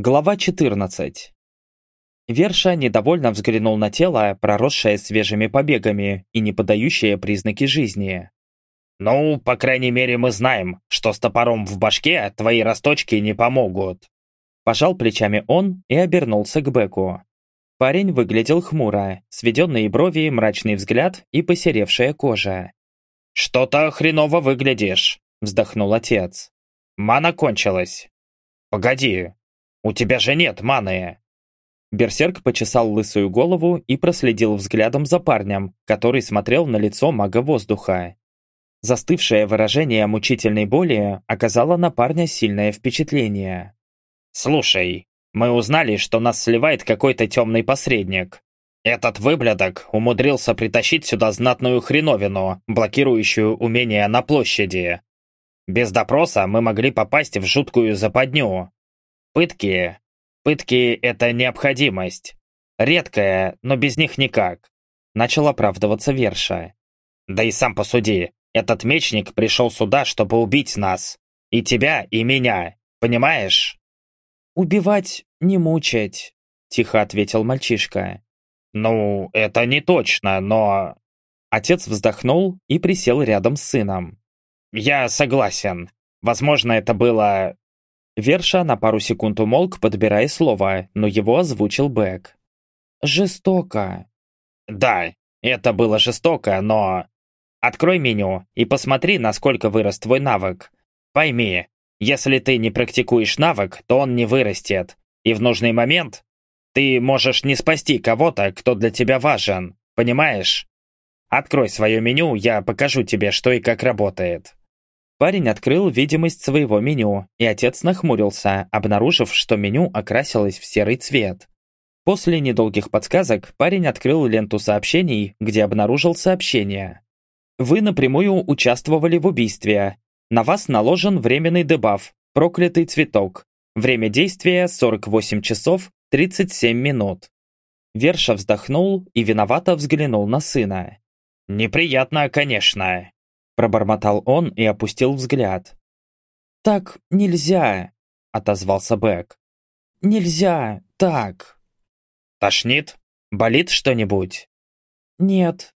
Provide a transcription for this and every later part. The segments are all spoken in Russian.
Глава 14. Верша недовольно взглянул на тело, проросшее свежими побегами и не подающее признаки жизни. «Ну, по крайней мере, мы знаем, что с топором в башке твои росточки не помогут». Пожал плечами он и обернулся к Беку. Парень выглядел хмуро, сведенные брови, мрачный взгляд и посеревшая кожа. «Что-то хреново выглядишь», — вздохнул отец. «Мана кончилась». «Погоди, у тебя же нет маны!» Берсерк почесал лысую голову и проследил взглядом за парнем, который смотрел на лицо мага воздуха. Застывшее выражение мучительной боли оказало на парня сильное впечатление. «Слушай, мы узнали, что нас сливает какой-то темный посредник. Этот выблядок умудрился притащить сюда знатную хреновину, блокирующую умения на площади. Без допроса мы могли попасть в жуткую западню, Пытки. Пытки — это необходимость. Редкая, но без них никак. Начал оправдываться Верша. Да и сам посуди. Этот мечник пришел сюда, чтобы убить нас. И тебя, и меня. Понимаешь? «Убивать, не мучать», — тихо ответил мальчишка. «Ну, это не точно, но...» Отец вздохнул и присел рядом с сыном. «Я согласен. Возможно, это было Верша на пару секунд умолк, подбирая слово, но его озвучил Бэк. «Жестоко». «Да, это было жестоко, но...» «Открой меню и посмотри, насколько вырос твой навык. Пойми, если ты не практикуешь навык, то он не вырастет. И в нужный момент ты можешь не спасти кого-то, кто для тебя важен. Понимаешь? Открой свое меню, я покажу тебе, что и как работает». Парень открыл видимость своего меню, и отец нахмурился, обнаружив, что меню окрасилось в серый цвет. После недолгих подсказок парень открыл ленту сообщений, где обнаружил сообщение. Вы напрямую участвовали в убийстве. На вас наложен временный дебаф «Проклятый цветок». Время действия 48 часов 37 минут. Верша вздохнул и виновато взглянул на сына. «Неприятно, конечно. Пробормотал он и опустил взгляд. «Так нельзя!» — отозвался Бэк. «Нельзя! Так!» «Тошнит? Болит что-нибудь?» «Нет».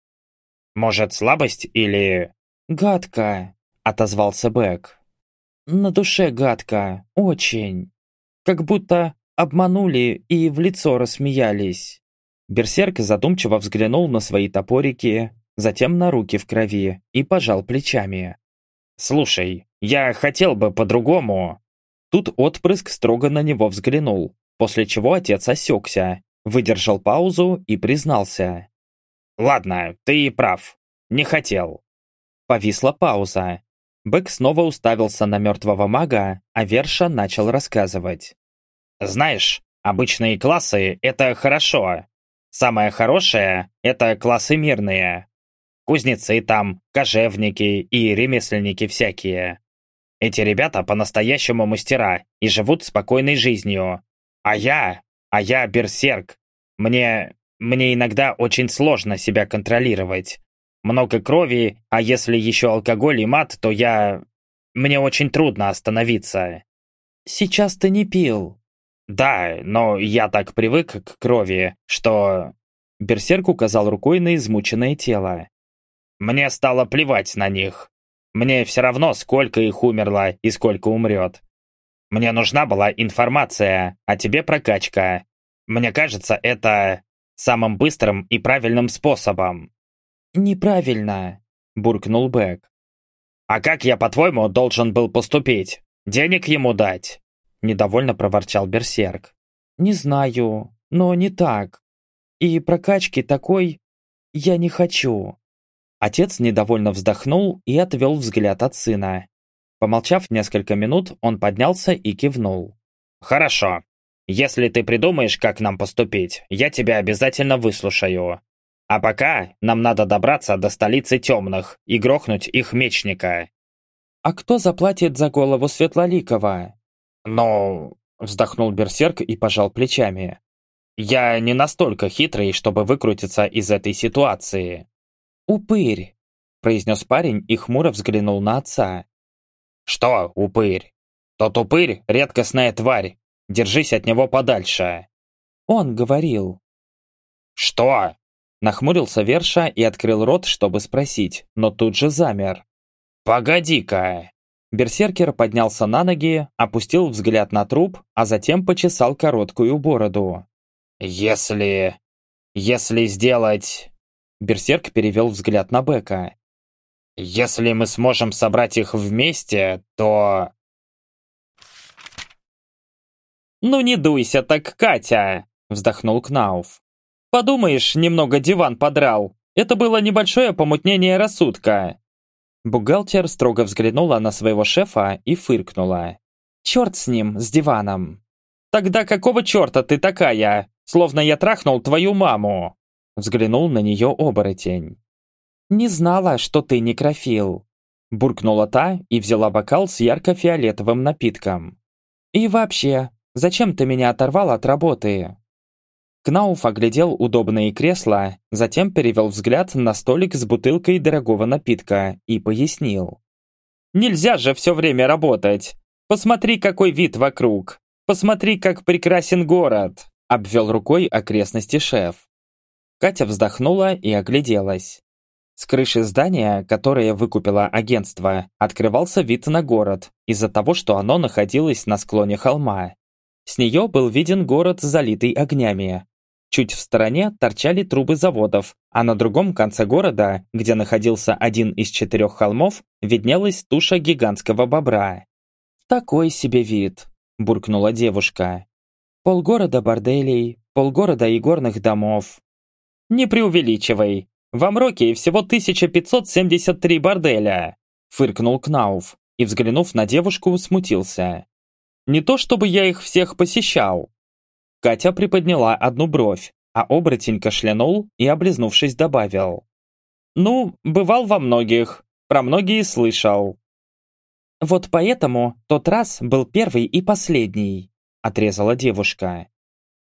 «Может, слабость или...» «Гадко!» — отозвался Бэк. «На душе гадко. Очень. Как будто обманули и в лицо рассмеялись». Берсерк задумчиво взглянул на свои топорики, затем на руки в крови и пожал плечами. «Слушай, я хотел бы по-другому». Тут отпрыск строго на него взглянул, после чего отец осекся, выдержал паузу и признался. «Ладно, ты прав. Не хотел». Повисла пауза. Бэк снова уставился на мертвого мага, а Верша начал рассказывать. «Знаешь, обычные классы — это хорошо. Самое хорошее — это классы мирные. Кузнецы там, кожевники и ремесленники всякие. Эти ребята по-настоящему мастера и живут спокойной жизнью. А я, а я берсерк. Мне, мне иногда очень сложно себя контролировать. Много крови, а если еще алкоголь и мат, то я... Мне очень трудно остановиться. Сейчас ты не пил. Да, но я так привык к крови, что... Берсерк указал рукой на измученное тело. Мне стало плевать на них. Мне все равно, сколько их умерло и сколько умрет. Мне нужна была информация, а тебе прокачка. Мне кажется, это самым быстрым и правильным способом. «Неправильно», — буркнул Бэк. «А как я, по-твоему, должен был поступить? Денег ему дать?» Недовольно проворчал Берсерк. «Не знаю, но не так. И прокачки такой я не хочу». Отец недовольно вздохнул и отвел взгляд от сына. Помолчав несколько минут, он поднялся и кивнул. «Хорошо. Если ты придумаешь, как нам поступить, я тебя обязательно выслушаю. А пока нам надо добраться до столицы темных и грохнуть их мечника». «А кто заплатит за голову Светлоликова?» «Ну...» — вздохнул Берсерк и пожал плечами. «Я не настолько хитрый, чтобы выкрутиться из этой ситуации. «Упырь!» – произнес парень и хмуро взглянул на отца. «Что упырь? Тот упырь – редкостная тварь. Держись от него подальше». Он говорил. «Что?» Нахмурился Верша и открыл рот, чтобы спросить, но тут же замер. «Погоди-ка!» Берсеркер поднялся на ноги, опустил взгляд на труп, а затем почесал короткую бороду. «Если... если сделать...» Берсерк перевел взгляд на Бека. «Если мы сможем собрать их вместе, то...» «Ну не дуйся так, Катя!» — вздохнул Кнауф. «Подумаешь, немного диван подрал. Это было небольшое помутнение рассудка». Бухгалтер строго взглянула на своего шефа и фыркнула. «Черт с ним, с диваном!» «Тогда какого черта ты такая? Словно я трахнул твою маму!» Взглянул на нее оборотень. «Не знала, что ты некрофил», буркнула та и взяла бокал с ярко-фиолетовым напитком. «И вообще, Зачем ты меня оторвал от работы?» Кнауф оглядел удобные кресла, затем перевел взгляд на столик с бутылкой дорогого напитка и пояснил. «Нельзя же все время работать! Посмотри, какой вид вокруг! Посмотри, как прекрасен город!» обвел рукой окрестности шеф. Катя вздохнула и огляделась. С крыши здания, которое выкупило агентство, открывался вид на город из-за того, что оно находилось на склоне холма. С нее был виден город, залитый огнями. Чуть в стороне торчали трубы заводов, а на другом конце города, где находился один из четырех холмов, виднелась туша гигантского бобра. «Такой себе вид», – буркнула девушка. «Полгорода борделей, полгорода игорных домов». «Не преувеличивай. В Амроке всего 1573 борделя», – фыркнул Кнауф и, взглянув на девушку, смутился. Не то чтобы я их всех посещал. Катя приподняла одну бровь, а оборотень кашлянул и, облизнувшись, добавил. «Ну, бывал во многих, про многие слышал». «Вот поэтому тот раз был первый и последний», — отрезала девушка.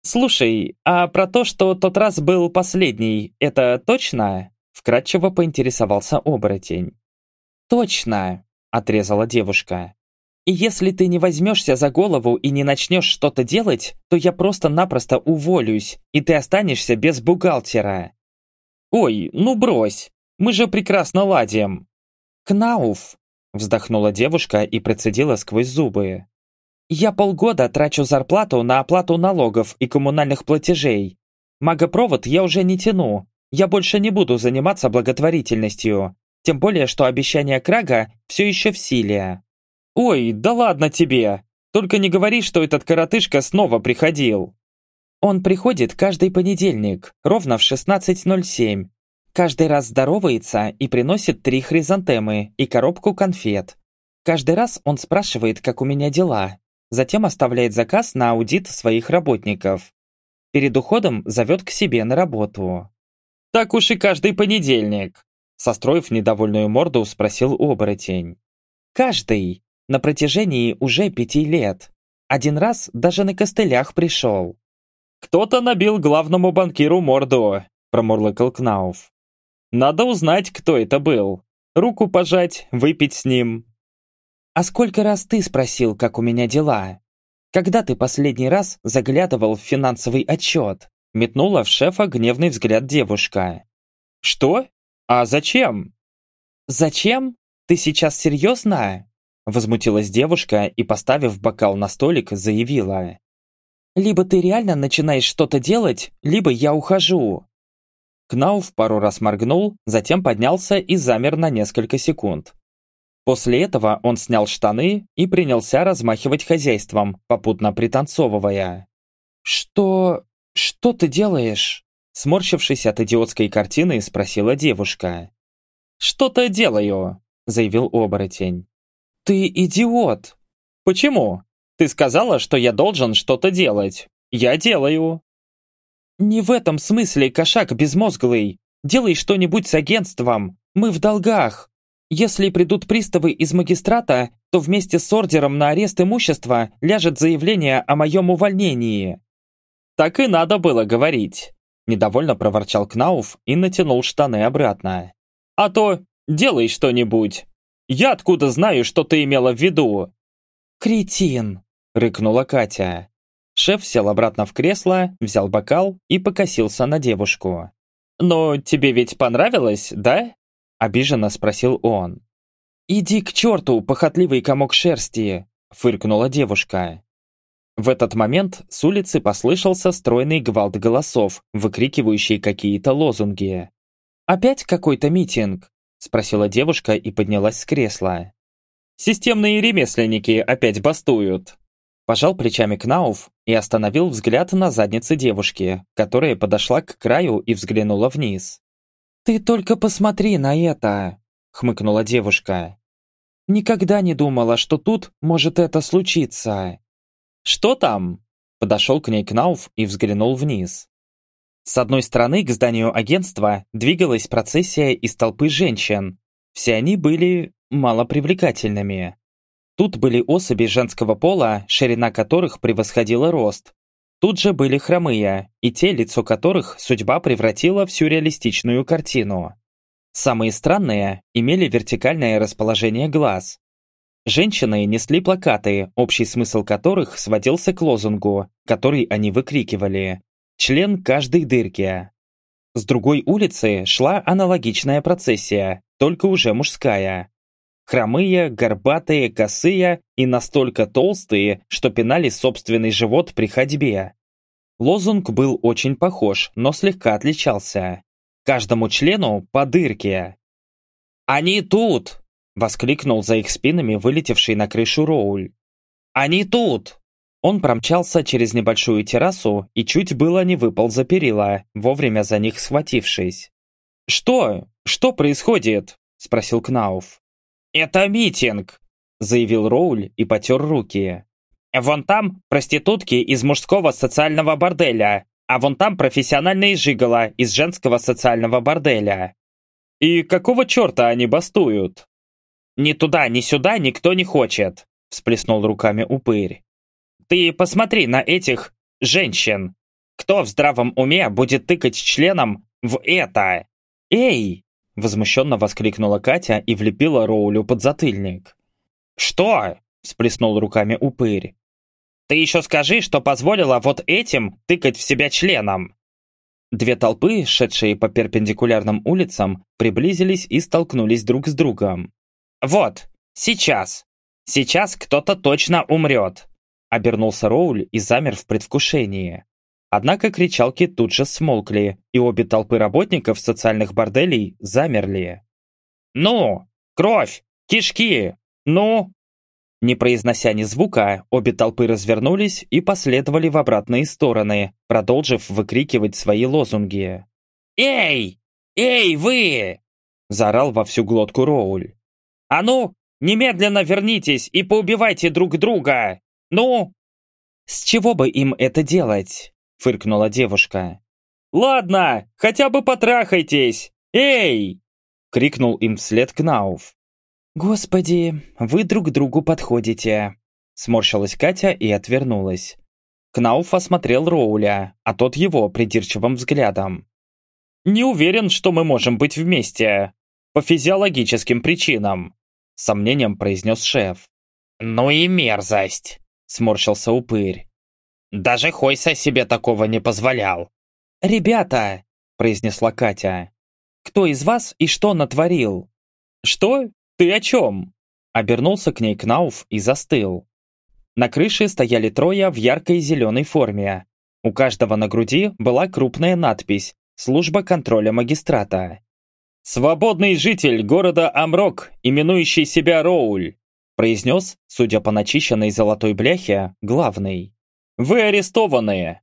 «Слушай, а про то, что тот раз был последний, это точно?» Вкратчиво поинтересовался оборотень. «Точно», — отрезала девушка. И если ты не возьмешься за голову и не начнешь что-то делать, то я просто-напросто уволюсь, и ты останешься без бухгалтера. Ой, ну брось, мы же прекрасно ладим. Кнауф, вздохнула девушка и процедила сквозь зубы. Я полгода трачу зарплату на оплату налогов и коммунальных платежей. Магопровод я уже не тяну. Я больше не буду заниматься благотворительностью. Тем более, что обещание Крага все еще в силе. «Ой, да ладно тебе! Только не говори, что этот коротышка снова приходил!» «Он приходит каждый понедельник, ровно в 16.07. Каждый раз здоровается и приносит три хризантемы и коробку конфет. Каждый раз он спрашивает, как у меня дела, затем оставляет заказ на аудит своих работников. Перед уходом зовет к себе на работу. «Так уж и каждый понедельник!» Состроив недовольную морду, спросил оборотень. «Каждый!» на протяжении уже пяти лет. Один раз даже на костылях пришел. «Кто-то набил главному банкиру морду», – промурлыкал Кнауф. «Надо узнать, кто это был. Руку пожать, выпить с ним». «А сколько раз ты спросил, как у меня дела? Когда ты последний раз заглядывал в финансовый отчет?» Метнула в шефа гневный взгляд девушка. «Что? А зачем?» «Зачем? Ты сейчас серьезно?» Возмутилась девушка и, поставив бокал на столик, заявила. «Либо ты реально начинаешь что-то делать, либо я ухожу». Кнауф пару раз моргнул, затем поднялся и замер на несколько секунд. После этого он снял штаны и принялся размахивать хозяйством, попутно пританцовывая. «Что... что ты делаешь?» Сморщившись от идиотской картины, спросила девушка. «Что-то делаю», — заявил оборотень. «Ты идиот!» «Почему? Ты сказала, что я должен что-то делать. Я делаю». «Не в этом смысле, кошак безмозглый. Делай что-нибудь с агентством. Мы в долгах. Если придут приставы из магистрата, то вместе с ордером на арест имущества ляжет заявление о моем увольнении». «Так и надо было говорить», – недовольно проворчал Кнауф и натянул штаны обратно. «А то делай что-нибудь». Я откуда знаю, что ты имела в виду?» «Кретин!» — рыкнула Катя. Шеф сел обратно в кресло, взял бокал и покосился на девушку. «Но тебе ведь понравилось, да?» – обиженно спросил он. «Иди к черту, похотливый комок шерсти!» – фыркнула девушка. В этот момент с улицы послышался стройный гвалт голосов, выкрикивающий какие-то лозунги. «Опять какой-то митинг?» – спросила девушка и поднялась с кресла. «Системные ремесленники опять бастуют!» Пожал плечами Кнауф и остановил взгляд на заднице девушки, которая подошла к краю и взглянула вниз. «Ты только посмотри на это!» — хмыкнула девушка. «Никогда не думала, что тут может это случиться!» «Что там?» — подошел к ней Кнауф и взглянул вниз. С одной стороны к зданию агентства двигалась процессия из толпы женщин. Все они были малопривлекательными. Тут были особи женского пола, ширина которых превосходила рост. Тут же были хромые, и те, лицо которых судьба превратила в сюрреалистичную картину. Самые странные имели вертикальное расположение глаз. Женщины несли плакаты, общий смысл которых сводился к лозунгу, который они выкрикивали «Член каждой дырки». С другой улицы шла аналогичная процессия, только уже мужская. Хромые, горбатые, косые и настолько толстые, что пинали собственный живот при ходьбе. Лозунг был очень похож, но слегка отличался. Каждому члену по дырке. «Они тут!» — воскликнул за их спинами вылетевший на крышу Роуль. «Они тут!» Он промчался через небольшую террасу и чуть было не выпал за перила, вовремя за них схватившись. «Что? Что происходит?» — спросил Кнауф. «Это митинг», — заявил Роуль и потер руки. «Вон там проститутки из мужского социального борделя, а вон там профессиональные жигала из женского социального борделя». «И какого черта они бастуют?» «Ни туда, ни сюда никто не хочет», — всплеснул руками упырь. «Ты посмотри на этих женщин. Кто в здравом уме будет тыкать членом в это? Эй!» Возмущенно воскликнула Катя и влепила Роулю под затыльник. «Что?» – всплеснул руками упырь. «Ты еще скажи, что позволила вот этим тыкать в себя членом!» Две толпы, шедшие по перпендикулярным улицам, приблизились и столкнулись друг с другом. «Вот, сейчас! Сейчас кто-то точно умрет!» Обернулся Роуль и замер в предвкушении. Однако кричалки тут же смолкли, и обе толпы работников социальных борделей замерли. «Ну! Кровь! Кишки! Ну!» Не произнося ни звука, обе толпы развернулись и последовали в обратные стороны, продолжив выкрикивать свои лозунги. «Эй! Эй, вы!» – заорал во всю глотку Роуль. «А ну, немедленно вернитесь и поубивайте друг друга! Ну!» «С чего бы им это делать?» Фыркнула девушка. «Ладно, хотя бы потрахайтесь! Эй!» крикнул им вслед Кнауф. «Господи, вы друг другу подходите!» Сморщилась Катя и отвернулась. Кнауф осмотрел Роуля, а тот его придирчивым взглядом. «Не уверен, что мы можем быть вместе. По физиологическим причинам», сомнением произнес шеф. «Ну и мерзость!» сморщился упырь. Даже Хойса себе такого не позволял. «Ребята!» – произнесла Катя. «Кто из вас и что натворил?» «Что? Ты о чем?» Обернулся к ней Кнауф и застыл. На крыше стояли трое в яркой зеленой форме. У каждого на груди была крупная надпись «Служба контроля магистрата». «Свободный житель города Амрок, именующий себя Роуль», произнес, судя по начищенной золотой бляхе, главный. «Вы арестованные!»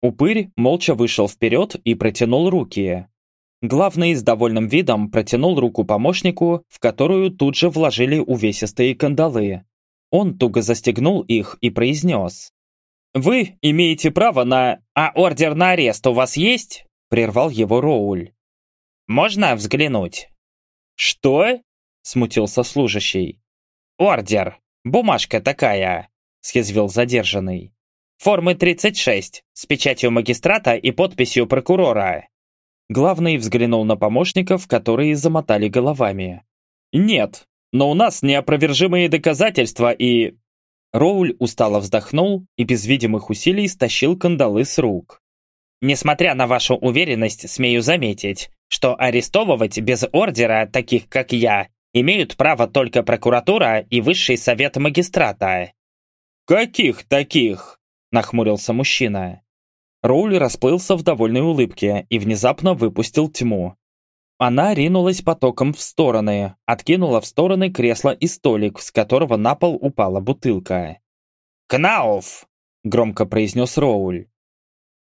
Упырь молча вышел вперед и протянул руки. Главный с довольным видом протянул руку помощнику, в которую тут же вложили увесистые кандалы. Он туго застегнул их и произнес. «Вы имеете право на... А ордер на арест у вас есть?» Прервал его Роуль. «Можно взглянуть?» «Что?» Смутился служащий. «Ордер. Бумажка такая», съязвил задержанный. Формы 36, с печатью магистрата и подписью прокурора. Главный взглянул на помощников, которые замотали головами. «Нет, но у нас неопровержимые доказательства и...» Роуль устало вздохнул и без видимых усилий стащил кандалы с рук. «Несмотря на вашу уверенность, смею заметить, что арестовывать без ордера таких, как я, имеют право только прокуратура и высший совет магистрата». «Каких таких?» – нахмурился мужчина. Роуль расплылся в довольной улыбке и внезапно выпустил тьму. Она ринулась потоком в стороны, откинула в стороны кресло и столик, с которого на пол упала бутылка. «Кнауф!» – громко произнес Роуль.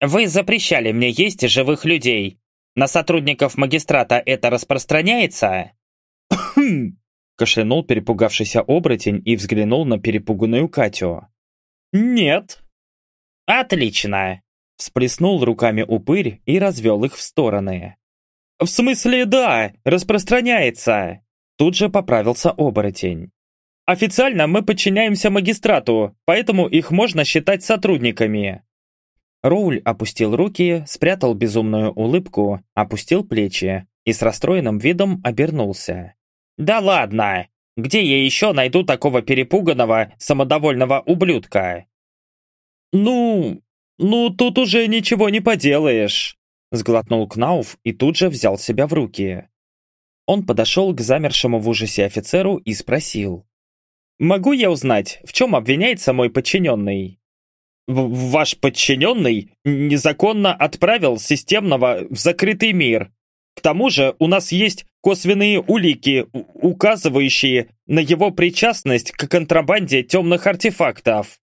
«Вы запрещали мне есть живых людей. На сотрудников магистрата это распространяется?» Кашлянул перепугавшийся оборотень и взглянул на перепуганную Катю. «Нет». «Отлично!» – всплеснул руками упырь и развел их в стороны. «В смысле, да, распространяется!» Тут же поправился оборотень. «Официально мы подчиняемся магистрату, поэтому их можно считать сотрудниками». Роуль опустил руки, спрятал безумную улыбку, опустил плечи и с расстроенным видом обернулся. «Да ладно! Где я еще найду такого перепуганного, самодовольного ублюдка?» «Ну, ну тут уже ничего не поделаешь», Сглотнул Кнауф и тут же взял себя в руки. Он подошел к замершему в ужасе офицеру и спросил. «Могу я узнать, в чем обвиняется мой подчиненный?» в «Ваш подчиненный незаконно отправил системного в закрытый мир. К тому же у нас есть косвенные улики, указывающие на его причастность к контрабанде темных артефактов».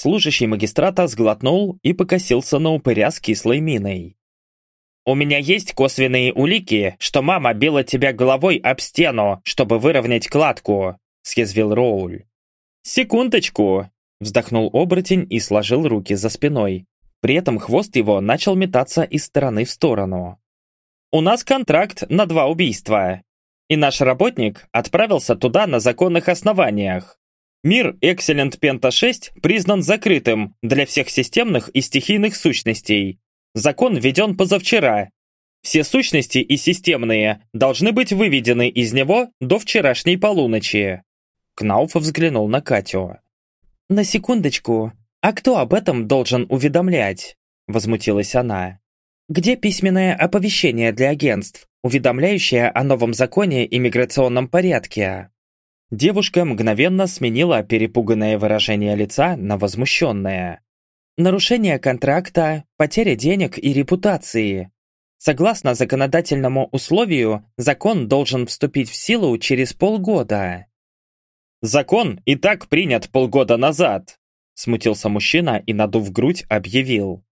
Служащий магистрата сглотнул и покосился на упыря с кислой миной. У меня есть косвенные улики, что мама била тебя головой об стену, чтобы выровнять кладку», — съязвил Роуль. «Секундочку!» — вздохнул оборотень и сложил руки за спиной. При этом хвост его начал метаться из стороны в сторону. «У нас контракт на два убийства, и наш работник отправился туда на законных основаниях. Мир Excellent Penta 6 признан закрытым для всех системных и стихийных сущностей, Закон введен позавчера. Все сущности и системные должны быть выведены из него до вчерашней полуночи. Кнауф взглянул на Катю. «На секундочку, а кто об этом должен уведомлять?» Возмутилась она. «Где письменное оповещение для агентств, уведомляющее о новом законе и миграционном порядке?» Девушка мгновенно сменила перепуганное выражение лица на возмущенное. Нарушение контракта, потеря денег и репутации. Согласно законодательному условию, закон должен вступить в силу через полгода. «Закон и так принят полгода назад», смутился мужчина и, надув грудь, объявил.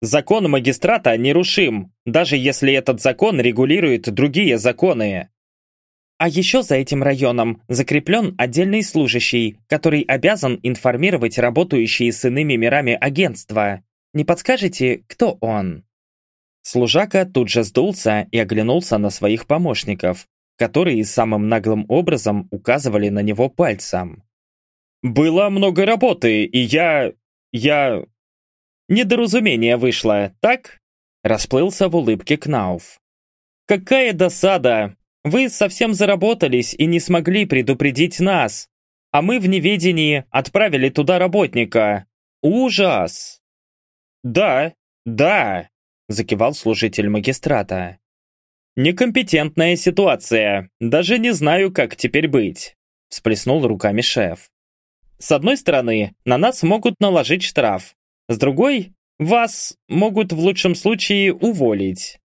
«Закон магистрата нерушим, даже если этот закон регулирует другие законы. А еще за этим районом закреплен отдельный служащий, который обязан информировать работающие с иными мирами агентства. Не подскажете, кто он?» Служака тут же сдулся и оглянулся на своих помощников, которые самым наглым образом указывали на него пальцем. «Было много работы, и я... я...» «Недоразумение вышло, так?» Расплылся в улыбке Кнауф. «Какая досада! Вы совсем заработались и не смогли предупредить нас, а мы в неведении отправили туда работника. Ужас!» «Да, да!» – закивал служитель магистрата. «Некомпетентная ситуация. Даже не знаю, как теперь быть», – всплеснул руками шеф. «С одной стороны, на нас могут наложить штраф. С другой, вас могут в лучшем случае уволить».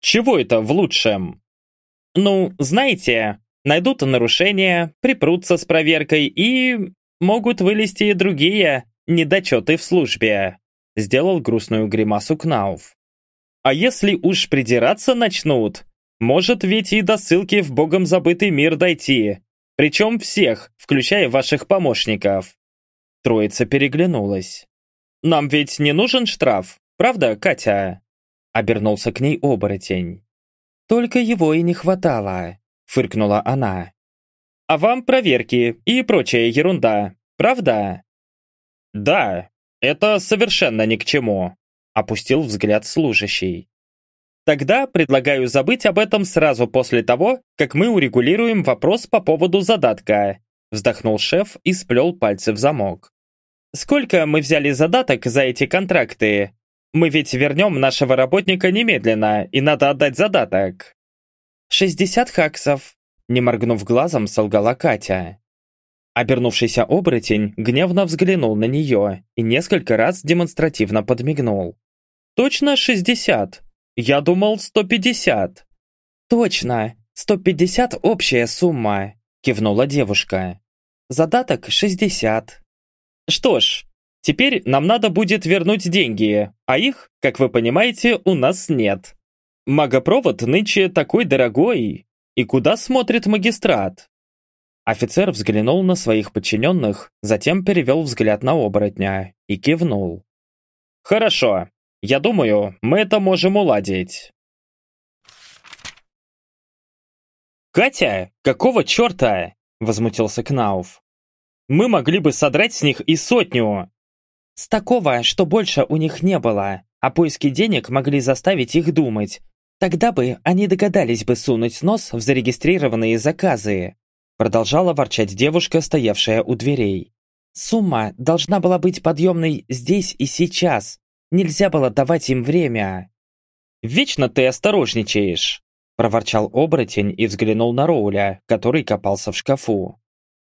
«Чего это в лучшем?» Ну, знаете, найдут нарушения, припрутся с проверкой и... могут вылезти и другие недочеты в службе. Сделал грустную гримасу Кнауф. А если уж придираться начнут, может ведь и до ссылки в богом забытый мир дойти. Причем всех, включая ваших помощников. Троица переглянулась. «Нам ведь не нужен штраф, правда, Катя?» Обернулся к ней оборотень. «Только его и не хватало», — фыркнула она. «А вам проверки и прочая ерунда, правда?» «Да, это совершенно ни к чему», — опустил взгляд служащий. «Тогда предлагаю забыть об этом сразу после того, как мы урегулируем вопрос по поводу задатка. вздохнул шеф и сплел пальцы в замок. «Сколько мы взяли задаток за эти контракты? Мы ведь вернем нашего работника немедленно, и надо отдать задаток». «Шестьдесят хаксов», — не моргнув глазом, солгала Катя. Обернувшийся оборотень гневно взглянул на нее и несколько раз демонстративно подмигнул. «Точно шестьдесят? Я думал сто пятьдесят». «Точно, сто пятьдесят общая сумма», — кивнула девушка. «Задаток шестьдесят». «Что ж, теперь нам надо будет вернуть деньги, а их, как вы понимаете, у нас нет. Магопровод нынче такой дорогой. И куда смотрит магистрат?» Офицер взглянул на своих подчиненных, затем перевел взгляд на оборотня и кивнул. «Хорошо. Я думаю, мы это можем уладить». «Катя, какого черта?» – возмутился Кнауф. «Мы могли бы содрать с них и сотню!» «С такого, что больше у них не было, а поиски денег могли заставить их думать. Тогда бы они догадались бы сунуть нос в зарегистрированные заказы», Продолжала ворчать девушка, стоявшая у дверей. «Сумма должна была быть подъемной здесь и сейчас. Нельзя было давать им время». «Вечно ты осторожничаешь!» Проворчал оборотень и взглянул на Роуля, который копался в шкафу.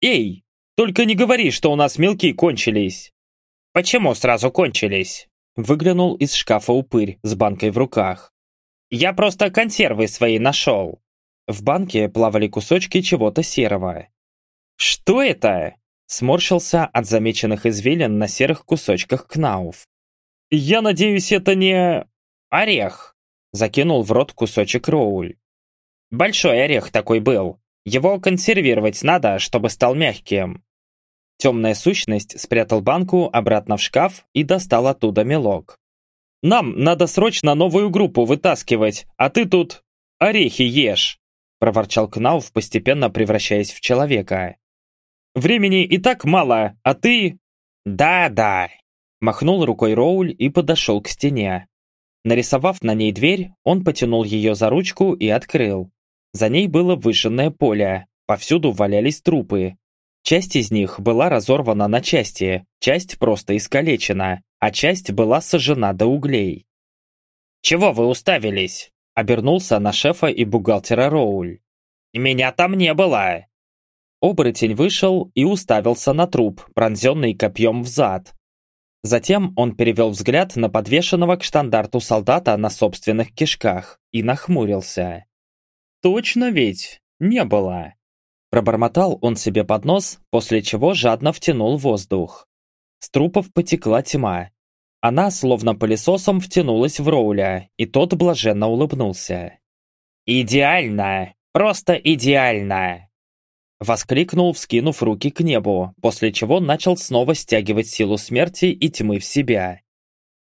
«Эй, только не говори, что у нас мелки кончились!» «Почему сразу кончились?» Выглянул из шкафа упырь с банкой в руках. «Я просто консервы свои нашел!» В банке плавали кусочки чего-то серого. «Что это?» Сморщился от замеченных извилин на серых кусочках кнауф. «Я надеюсь, это не... орех!» Закинул в рот кусочек Роуль. «Большой орех такой был. Его консервировать надо, чтобы стал мягким». Темная сущность спрятал банку обратно в шкаф и достал оттуда мелок. «Нам надо срочно новую группу вытаскивать, а ты тут орехи ешь!» проворчал Кнауф, постепенно превращаясь в человека. «Времени и так мало, а ты...» «Да-да!» Махнул рукой Роуль и подошел к стене. Нарисовав на ней дверь, он потянул ее за ручку и открыл. За ней было выжженное поле, повсюду валялись трупы. Часть из них была разорвана на части, часть просто искалечена, а часть была сожжена до углей. «Чего вы уставились?» Обернулся на шефа и бухгалтера Роуль. «Меня там не было!» Оборотень вышел и уставился на труп, пронзенный копьем в зад. Затем он перевел взгляд на подвешенного к штандарту солдата на собственных кишках и нахмурился. «Точно ведь? Не было!» Пробормотал он себе под нос, после чего жадно втянул воздух. С трупов потекла тьма, она словно пылесосом втянулась в Роуля, и тот блаженно улыбнулся. «Идеально! Просто идеально!» Воскликнул, вскинув руки к небу, после чего начал снова стягивать силу смерти и тьмы в себя.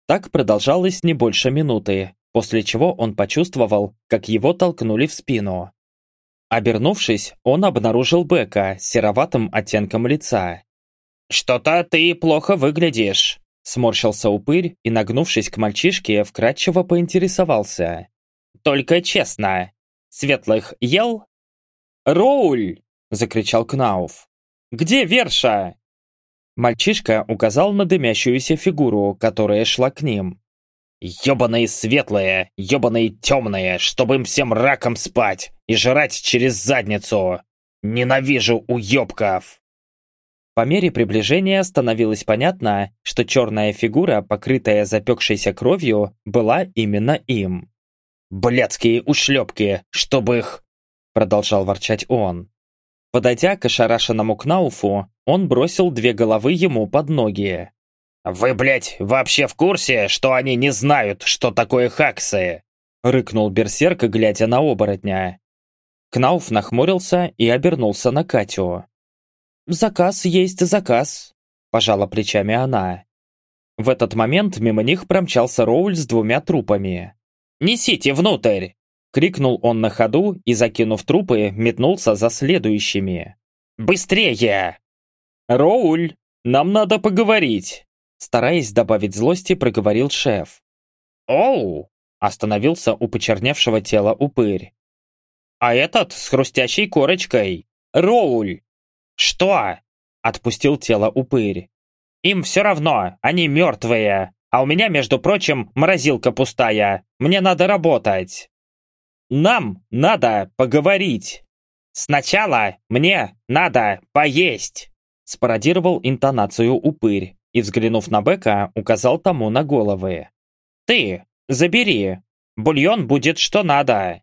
Так продолжалось не больше минуты, после чего он почувствовал, как его толкнули в спину. Обернувшись, он обнаружил Бека с сероватым оттенком лица. «Что-то ты плохо выглядишь», Сморщился упырь и, нагнувшись к мальчишке, вкратчиво поинтересовался. «Только честно, светлых ел?» «Роуль!» — закричал Кнауф. «Где Верша?» Мальчишка указал на дымящуюся фигуру, которая шла к ним. «Ёбаные светлые, ёбаные темные, чтобы им всем раком спать и жрать через задницу! Ненавижу уёбков!» По мере приближения становилось понятно, что черная фигура, покрытая запекшейся кровью, была именно им. «Блядские ушлепки, чтобы их...» Продолжал ворчать он. Подойдя к ошарашенному Кнауфу, он бросил две головы ему под ноги. «Вы, блядь, вообще в курсе, что они не знают, что такое хаксы?» Рыкнул берсерк, глядя на оборотня. Кнауф нахмурился и обернулся на Катю. «Заказ есть заказ», – пожала плечами она. В этот момент мимо них промчался Роуль с двумя трупами. «Несите внутрь!» – крикнул он на ходу и, закинув трупы, метнулся за следующими. «Быстрее!» «Роуль, нам надо поговорить!» Стараясь добавить злости, проговорил шеф. «Оу!» – остановился у почерневшего тела упырь. «А этот с хрустящей корочкой! Роуль!» «Что?» – отпустил тело упырь. «Им все равно, они мертвые, а у меня, между прочим, морозилка пустая, мне надо работать». «Нам надо поговорить. Сначала мне надо поесть», – спародировал интонацию упырь и, взглянув на Бека, указал тому на головы. «Ты, забери, бульон будет что надо».